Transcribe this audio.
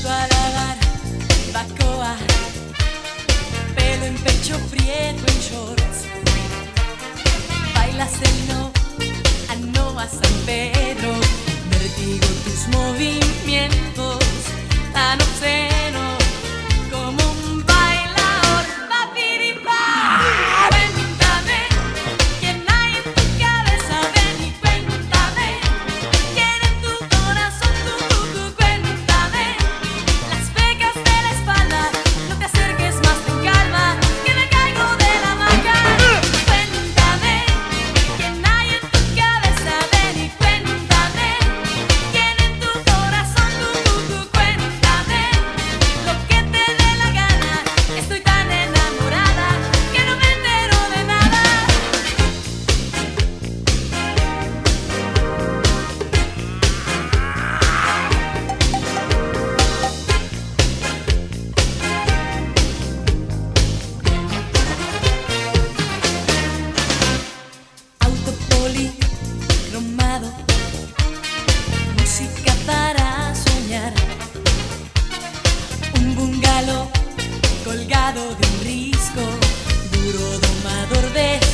junto a la bar, bacoa, pelo en pecho prieto en shorts. Bailas el no, a no San Pedro, vertigo tus movimientos tan obscenos música para soñar, un bungalow colgado de un risco, duro domador de